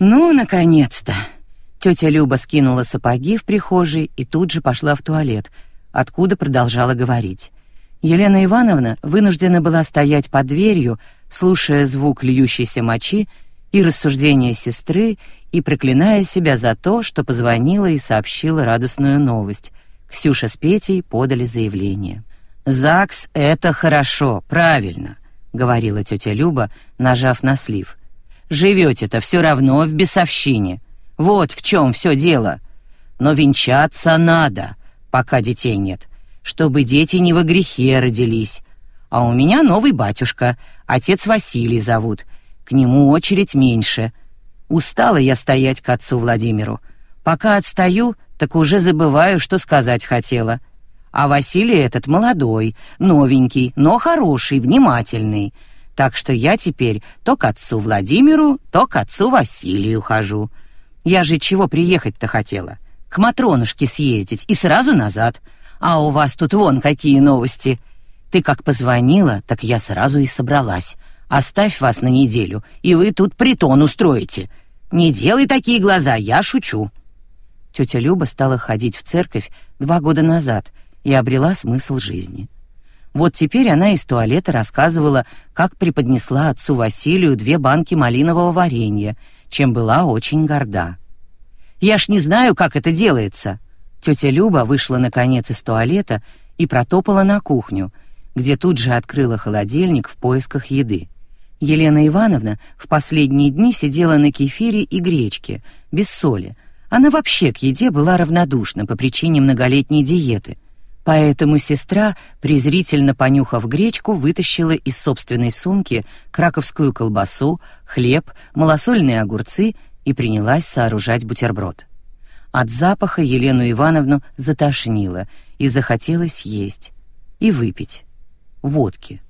Ну, наконец-то. Тетя Люба скинула сапоги в прихожей и тут же пошла в туалет, откуда продолжала говорить. Елена Ивановна вынуждена была стоять под дверью, слушая звук льющейся мочи и рассуждения сестры и проклиная себя за то, что позвонила и сообщила радостную новость. Ксюша с Петей подали заявление. «ЗАГС — это хорошо, правильно», — говорила тетя Люба, нажав на слив. «Живете-то все равно в бесовщине. Вот в чем все дело. Но венчаться надо, пока детей нет чтобы дети не во грехе родились. А у меня новый батюшка, отец Василий зовут. К нему очередь меньше. Устала я стоять к отцу Владимиру. Пока отстаю, так уже забываю, что сказать хотела. А Василий этот молодой, новенький, но хороший, внимательный. Так что я теперь то к отцу Владимиру, то к отцу Василию хожу. Я же чего приехать-то хотела? К Матронушке съездить и сразу назад — а у вас тут вон какие новости. Ты как позвонила, так я сразу и собралась. Оставь вас на неделю, и вы тут притон устроите. Не делай такие глаза, я шучу. Тетя Люба стала ходить в церковь два года назад и обрела смысл жизни. Вот теперь она из туалета рассказывала, как преподнесла отцу Василию две банки малинового варенья, чем была очень горда. «Я ж не знаю, как это делается», Тетя Люба вышла наконец из туалета и протопала на кухню, где тут же открыла холодильник в поисках еды. Елена Ивановна в последние дни сидела на кефире и гречке, без соли. Она вообще к еде была равнодушна по причине многолетней диеты. Поэтому сестра, презрительно понюхав гречку, вытащила из собственной сумки краковскую колбасу, хлеб, малосольные огурцы и принялась сооружать бутерброд. От запаха Елену Ивановну затошнило, и захотелось есть и выпить водки.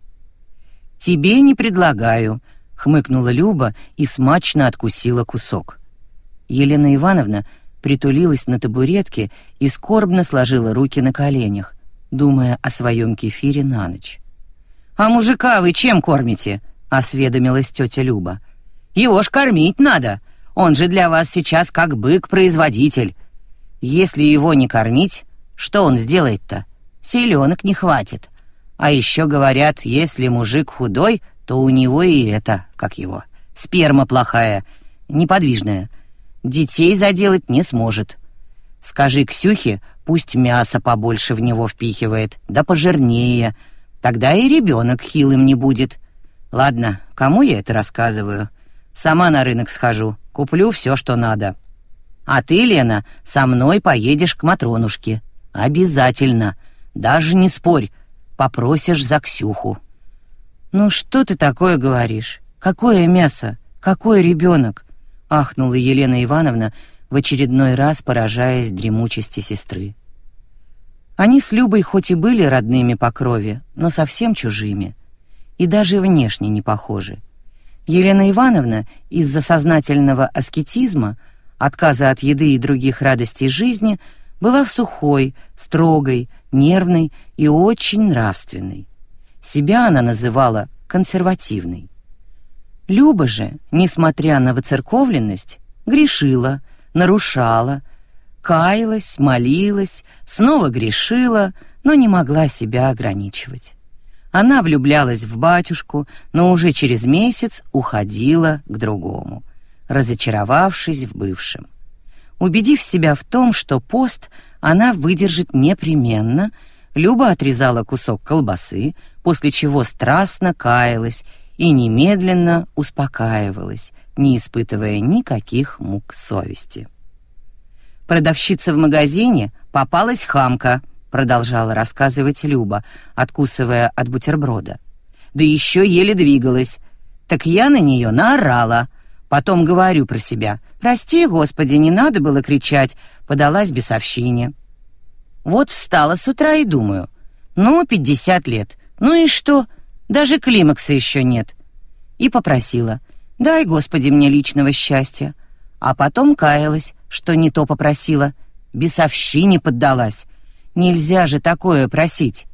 «Тебе не предлагаю», — хмыкнула Люба и смачно откусила кусок. Елена Ивановна притулилась на табуретке и скорбно сложила руки на коленях, думая о своем кефире на ночь. «А мужика вы чем кормите?» — осведомилась тетя Люба. «Его ж кормить надо. Он же для вас сейчас как бык-производитель. Если его не кормить, что он сделает-то? Селенок не хватит. А еще говорят, если мужик худой, то у него и это, как его, сперма плохая, неподвижная. Детей заделать не сможет. Скажи Ксюхе, пусть мясо побольше в него впихивает, да пожирнее. Тогда и ребенок хилым не будет. Ладно, кому я это рассказываю? Сама на рынок схожу, куплю все, что надо. А ты, Лена, со мной поедешь к Матронушке. Обязательно. Даже не спорь. Попросишь за Ксюху. Ну что ты такое говоришь? Какое мясо? Какой ребенок? Ахнула Елена Ивановна, в очередной раз поражаясь дремучести сестры. Они с Любой хоть и были родными по крови, но совсем чужими, и даже внешне не похожи. Елена Ивановна из-за сознательного аскетизма — отказа от еды и других радостей жизни, была сухой, строгой, нервной и очень нравственной. Себя она называла консервативной. Люба же, несмотря на выцерковленность, грешила, нарушала, каялась, молилась, снова грешила, но не могла себя ограничивать. Она влюблялась в батюшку, но уже через месяц уходила к другому разочаровавшись в бывшем. Убедив себя в том, что пост она выдержит непременно, Люба отрезала кусок колбасы, после чего страстно каялась и немедленно успокаивалась, не испытывая никаких мук совести. Продавщица в магазине попалась хамка, продолжала рассказывать Люба, откусывая от бутерброда. Да еще еле двигалась. Так я на нее наорала — Потом говорю про себя. «Прости, Господи, не надо было кричать», подалась бесовщине. Вот встала с утра и думаю. Ну, пятьдесят лет. Ну и что? Даже климакса еще нет. И попросила. «Дай, Господи, мне личного счастья». А потом каялась, что не то попросила. Бесовщине поддалась. Нельзя же такое просить.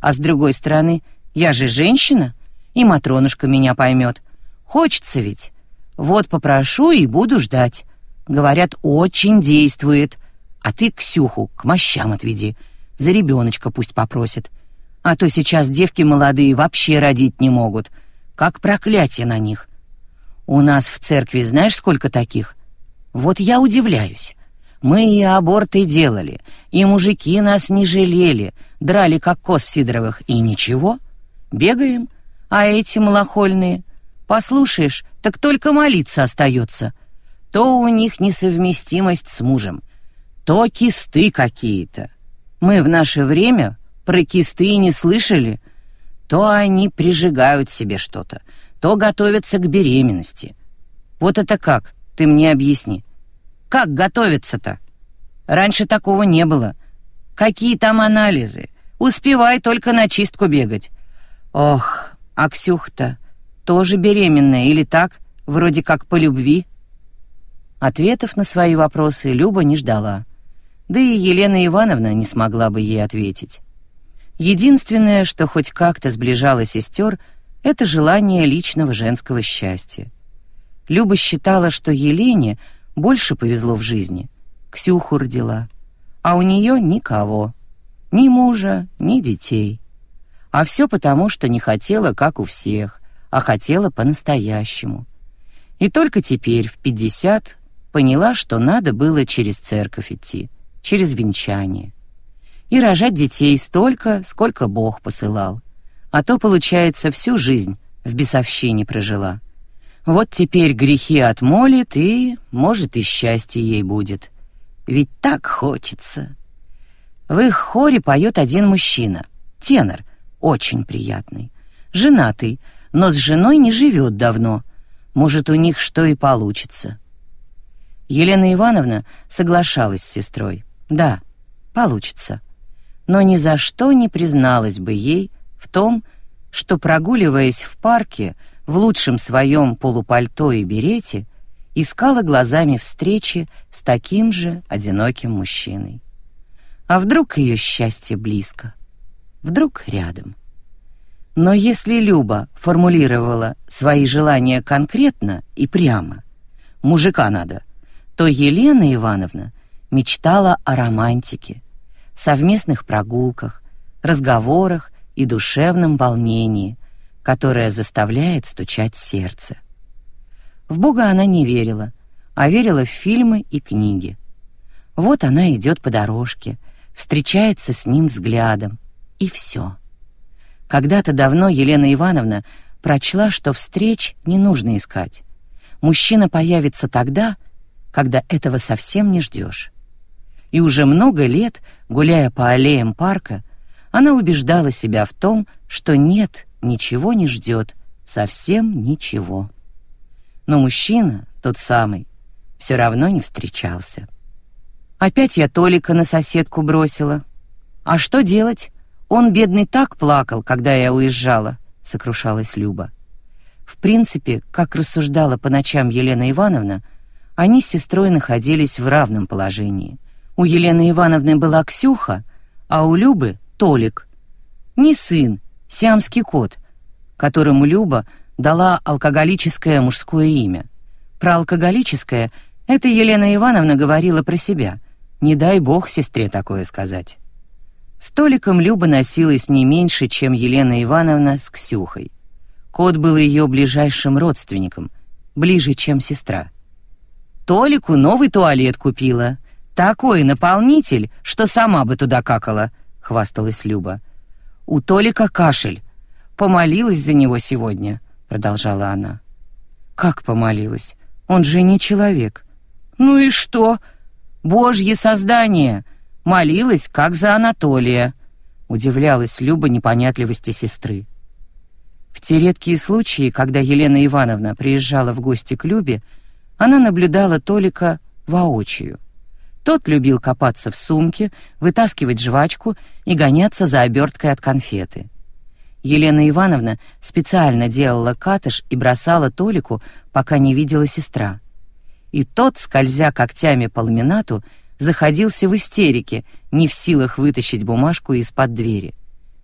А с другой стороны, я же женщина, и Матронушка меня поймет. Хочется ведь. Вот попрошу и буду ждать. Говорят, очень действует. А ты Ксюху к мощам отведи. За ребеночка пусть попросит. А то сейчас девки молодые вообще родить не могут. Как проклятие на них. У нас в церкви знаешь, сколько таких? Вот я удивляюсь. Мы и аборты делали, и мужики нас не жалели, драли как коз Сидоровых, и ничего. Бегаем, а эти малохольные, послушаешь, так только молиться остается. То у них несовместимость с мужем, то кисты какие-то. Мы в наше время про кисты не слышали. То они прижигают себе что-то, то готовятся к беременности. Вот это как, ты мне объясни. Как готовиться-то? Раньше такого не было. Какие там анализы? Успевай только на чистку бегать. Ох, а Ксюха-то тоже беременная или так, вроде как по любви? Ответов на свои вопросы Люба не ждала. Да и Елена Ивановна не смогла бы ей ответить. Единственное, что хоть как-то сближало сестер, это желание личного женского счастья. Люба считала, что Елене больше повезло в жизни. Ксюху родила. А у нее никого. Ни мужа, ни детей. А все потому, что не хотела, как у всех, а хотела по-настоящему. И только теперь, в пятьдесят, поняла, что надо было через церковь идти, через венчание. И рожать детей столько, сколько Бог посылал. А то, получается, всю жизнь в бесовщине прожила. Вот теперь грехи отмолит, и, может, и счастье ей будет. Ведь так хочется. В их хоре поет один мужчина, тенор, очень приятный. Женатый, но с женой не живет давно. Может, у них что и получится. Елена Ивановна соглашалась с сестрой. Да, получится. Но ни за что не призналась бы ей в том, что, прогуливаясь в парке, в лучшем своем полупальто и берете, искала глазами встречи с таким же одиноким мужчиной. А вдруг ее счастье близко? Вдруг рядом? Но если Люба формулировала свои желания конкретно и прямо, мужика надо, то Елена Ивановна мечтала о романтике, совместных прогулках, разговорах и душевном волнении, которое заставляет стучать сердце. В Бога она не верила, а верила в фильмы и книги. Вот она идет по дорожке, встречается с ним взглядом, и все. Когда-то давно Елена Ивановна прочла, что встреч не нужно искать. Мужчина появится тогда, когда этого совсем не ждешь. И уже много лет, гуляя по аллеям парка, она убеждала себя в том, что нет, ничего не ждет, совсем ничего но мужчина, тот самый, все равно не встречался. Опять я Толика на соседку бросила. А что делать? Он, бедный, так плакал, когда я уезжала, сокрушалась Люба. В принципе, как рассуждала по ночам Елена Ивановна, они с сестрой находились в равном положении. У Елены Ивановны была Ксюха, а у Любы — Толик. Не сын, сиамский кот, которому Люба дала алкоголическое мужское имя. Про алкоголическое это Елена Ивановна говорила про себя. Не дай бог сестре такое сказать. Столиком Люба носилась не меньше, чем Елена Ивановна с Ксюхой. Кот был ее ближайшим родственником, ближе, чем сестра. Толику новый туалет купила. Такой наполнитель, что сама бы туда какала, хвасталась Люба. У Толика кашель. Помолилась за него сегодня продолжала она. Как помолилась? Он же не человек. Ну и что? Божье создание. Молилась, как за Анатолия. Удивлялась Люба непонятливости сестры. В те редкие случаи, когда Елена Ивановна приезжала в гости к Любе, она наблюдала Толика воочию. Тот любил копаться в сумке, вытаскивать жвачку и гоняться за оберткой от конфеты. Елена Ивановна специально делала катыш и бросала Толику, пока не видела сестра. И тот, скользя когтями по ламинату, заходился в истерике, не в силах вытащить бумажку из-под двери.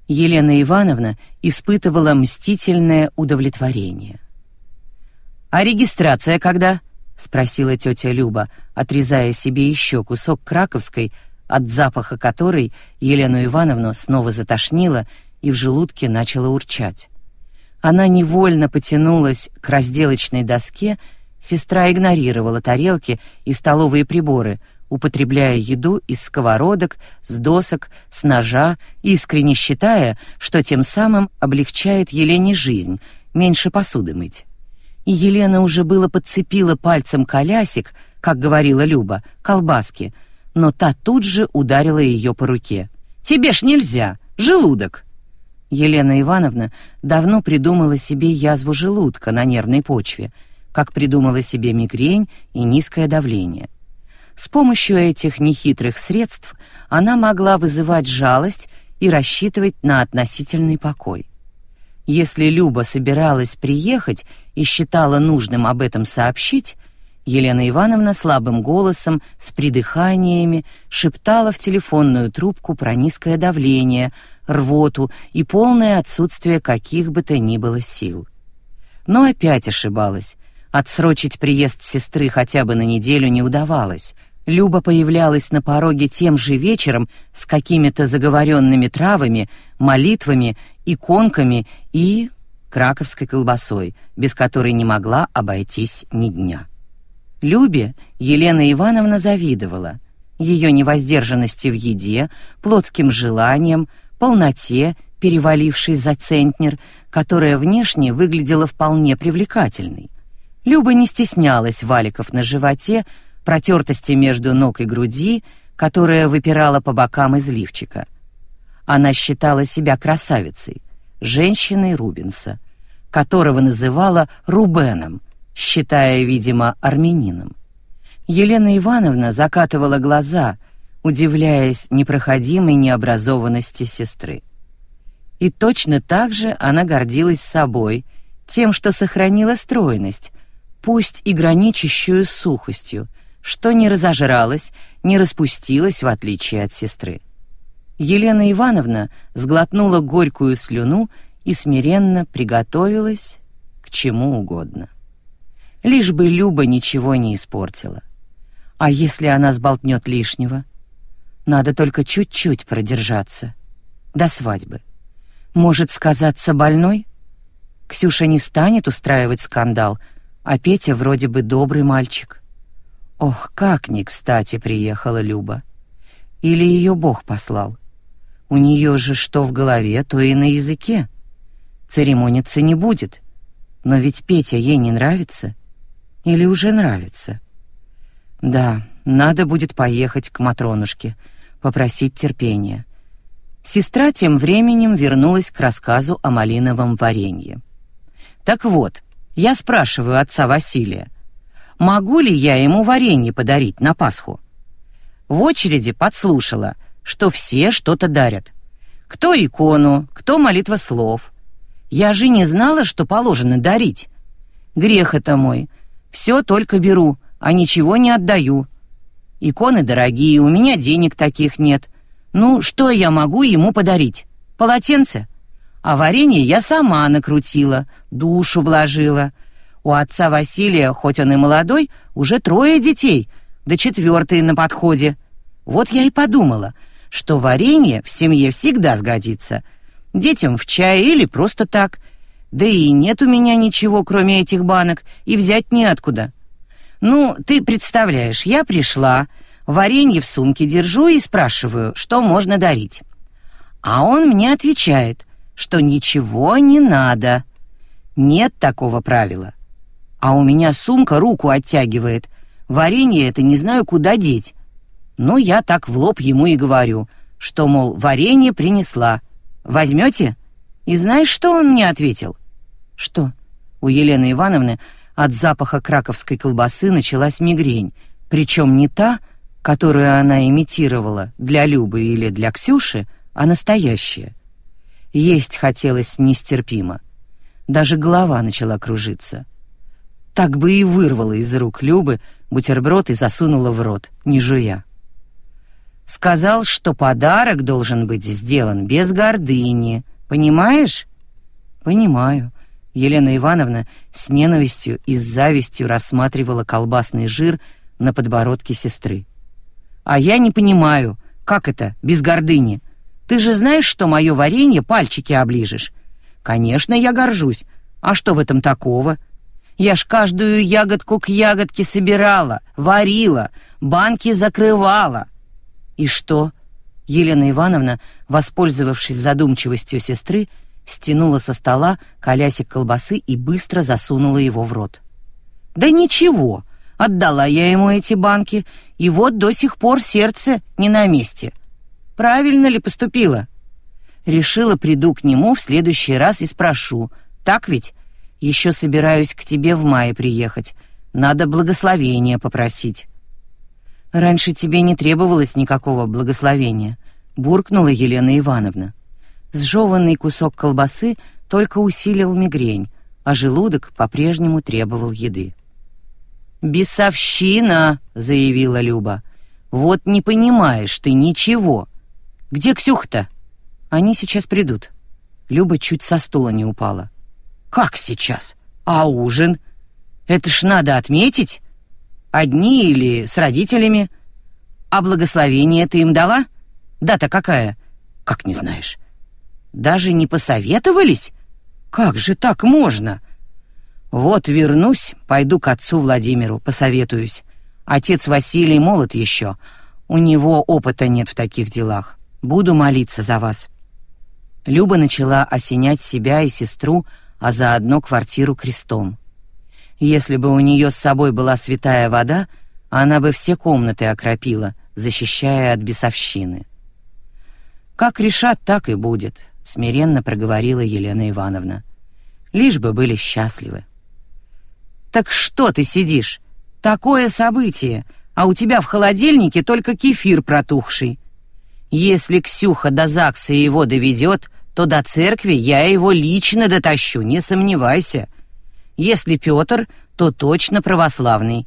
Елена Ивановна испытывала мстительное удовлетворение. «А регистрация когда?» — спросила тетя Люба, отрезая себе еще кусок краковской, от запаха которой Елену Ивановну снова затошнило и в желудке начало урчать. Она невольно потянулась к разделочной доске, сестра игнорировала тарелки и столовые приборы, употребляя еду из сковородок, с досок, с ножа, искренне считая, что тем самым облегчает Елене жизнь, меньше посуды мыть и Елена уже было подцепила пальцем колясик, как говорила Люба, колбаски, но та тут же ударила ее по руке. «Тебе ж нельзя! Желудок!» Елена Ивановна давно придумала себе язву желудка на нервной почве, как придумала себе мигрень и низкое давление. С помощью этих нехитрых средств она могла вызывать жалость и рассчитывать на относительный покой. Если Люба собиралась приехать и считала нужным об этом сообщить, Елена Ивановна слабым голосом, с придыханиями, шептала в телефонную трубку про низкое давление, рвоту и полное отсутствие каких бы то ни было сил. Но опять ошибалась. Отсрочить приезд сестры хотя бы на неделю не удавалось. Люба появлялась на пороге тем же вечером с какими-то заговоренными травами, молитвами иконками и краковской колбасой, без которой не могла обойтись ни дня. Любе Елена Ивановна завидовала ее невоздержанности в еде, плотским желаниям, полноте, перевалившей за центнер, которая внешне выглядела вполне привлекательной. Люба не стеснялась валиков на животе, протертости между ног и груди, которая выпирала по бокам из лифчика — она считала себя красавицей, женщиной Рубенса, которого называла Рубеном, считая, видимо, армянином. Елена Ивановна закатывала глаза, удивляясь непроходимой необразованности сестры. И точно так же она гордилась собой, тем, что сохранила стройность, пусть и граничащую сухостью, что не разожралась, не распустилась в отличие от сестры. Елена Ивановна сглотнула горькую слюну и смиренно приготовилась к чему угодно. Лишь бы Люба ничего не испортила. А если она сболтнет лишнего? Надо только чуть-чуть продержаться. До свадьбы. Может сказаться больной? Ксюша не станет устраивать скандал, а Петя вроде бы добрый мальчик. Ох, как не кстати приехала Люба. Или ее Бог послал. У нее же что в голове, то и на языке. Церемониться не будет. Но ведь Петя ей не нравится. Или уже нравится? Да, надо будет поехать к Матронушке, попросить терпения. Сестра тем временем вернулась к рассказу о малиновом варенье. Так вот, я спрашиваю отца Василия, могу ли я ему варенье подарить на Пасху? В очереди подслушала — что все что-то дарят. Кто икону, кто молитва слов. Я же не знала, что положено дарить. Грех это мой. Все только беру, а ничего не отдаю. Иконы дорогие, у меня денег таких нет. Ну, что я могу ему подарить? Полотенце? А варенье я сама накрутила, душу вложила. У отца Василия, хоть он и молодой, уже трое детей, да четвертый на подходе. Вот я и подумала — что варенье в семье всегда сгодится. Детям в чай или просто так. Да и нет у меня ничего, кроме этих банок, и взять неоткуда. Ну, ты представляешь, я пришла, варенье в сумке держу и спрашиваю, что можно дарить. А он мне отвечает, что ничего не надо. Нет такого правила. А у меня сумка руку оттягивает. Варенье это не знаю куда деть. Ну, я так в лоб ему и говорю, что, мол, варенье принесла. Возьмете? И знаешь, что он мне ответил? Что? У Елены Ивановны от запаха краковской колбасы началась мигрень, причем не та, которую она имитировала для Любы или для Ксюши, а настоящая. Есть хотелось нестерпимо. Даже голова начала кружиться. Так бы и вырвала из рук Любы бутерброд и засунула в рот, не жуя. Сказал, что подарок должен быть сделан без гордыни. Понимаешь? Понимаю, Елена Ивановна с ненавистью и с завистью рассматривала колбасный жир на подбородке сестры. «А я не понимаю, как это, без гордыни? Ты же знаешь, что мое варенье пальчики оближешь. Конечно, я горжусь. А что в этом такого? Я ж каждую ягодку к ягодке собирала, варила, банки закрывала. И что? Елена Ивановна, воспользовавшись задумчивостью сестры, стянула со стола колясик колбасы и быстро засунула его в рот. «Да ничего, отдала я ему эти банки, и вот до сих пор сердце не на месте. Правильно ли поступила?» Решила, приду к нему в следующий раз и спрошу. «Так ведь? Еще собираюсь к тебе в мае приехать. Надо благословения попросить». «Раньше тебе не требовалось никакого благословения», — буркнула Елена Ивановна. Сжеванный кусок колбасы только усилил мигрень, а желудок по-прежнему требовал еды. «Бесовщина!» — заявила Люба. «Вот не понимаешь ты ничего. Где Ксюх-то?» «Они сейчас придут». Люба чуть со стула не упала. «Как сейчас? А ужин? Это ж надо отметить. Одни или с родителями? А благословение ты им дала? Дата какая? Как не знаешь? Даже не посоветовались? Как же так можно? Вот вернусь, пойду к отцу Владимиру, посоветуюсь. Отец Василий молод еще, у него опыта нет в таких делах. Буду молиться за вас. Люба начала осенять себя и сестру, а заодно квартиру крестом. Если бы у нее с собой была святая вода, она бы все комнаты окропила, защищая от бесовщины. Как решат, так и будет смиренно проговорила Елена Ивановна. Лишь бы были счастливы. Так что ты сидишь? Такое событие, а у тебя в холодильнике только кефир протухший. Если Ксюха до ЗАГСа его доведет, то до церкви я его лично дотащу, не сомневайся. Если Петр, то точно православный.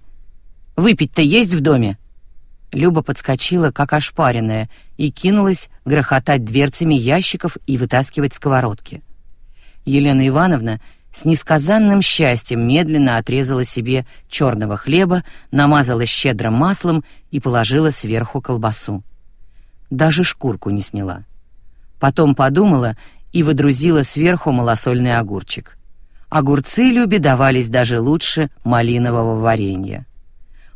Выпить-то есть в доме? Люба подскочила, как ошпаренная, и кинулась грохотать дверцами ящиков и вытаскивать сковородки. Елена Ивановна с несказанным счастьем медленно отрезала себе черного хлеба, намазала щедрым маслом и положила сверху колбасу. Даже шкурку не сняла. Потом подумала и выдрузила сверху малосольный огурчик. Огурцы Любе давались даже лучше малинового варенья.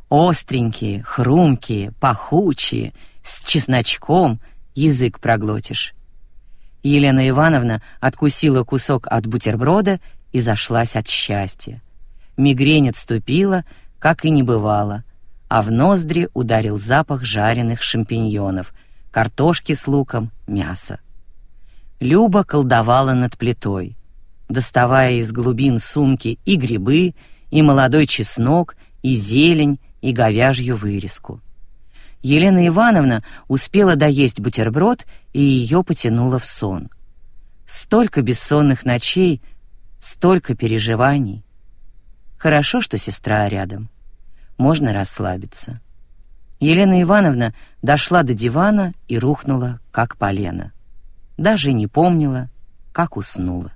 Остренькие, хрумкие, пахучие, с чесночком язык проглотишь. Елена Ивановна откусила кусок от бутерброда и зашлась от счастья. Мигрень отступила, как и не бывало, а в ноздри ударил запах жареных шампиньонов, картошки с луком, мяса. Люба колдовала над плитой, доставая из глубин сумки и грибы, и молодой чеснок, и зелень, и говяжью вырезку. Елена Ивановна успела доесть бутерброд, и ее потянуло в сон. Столько бессонных ночей, столько переживаний. Хорошо, что сестра рядом. Можно расслабиться. Елена Ивановна дошла до дивана и рухнула, как полено. Даже не помнила, как уснула.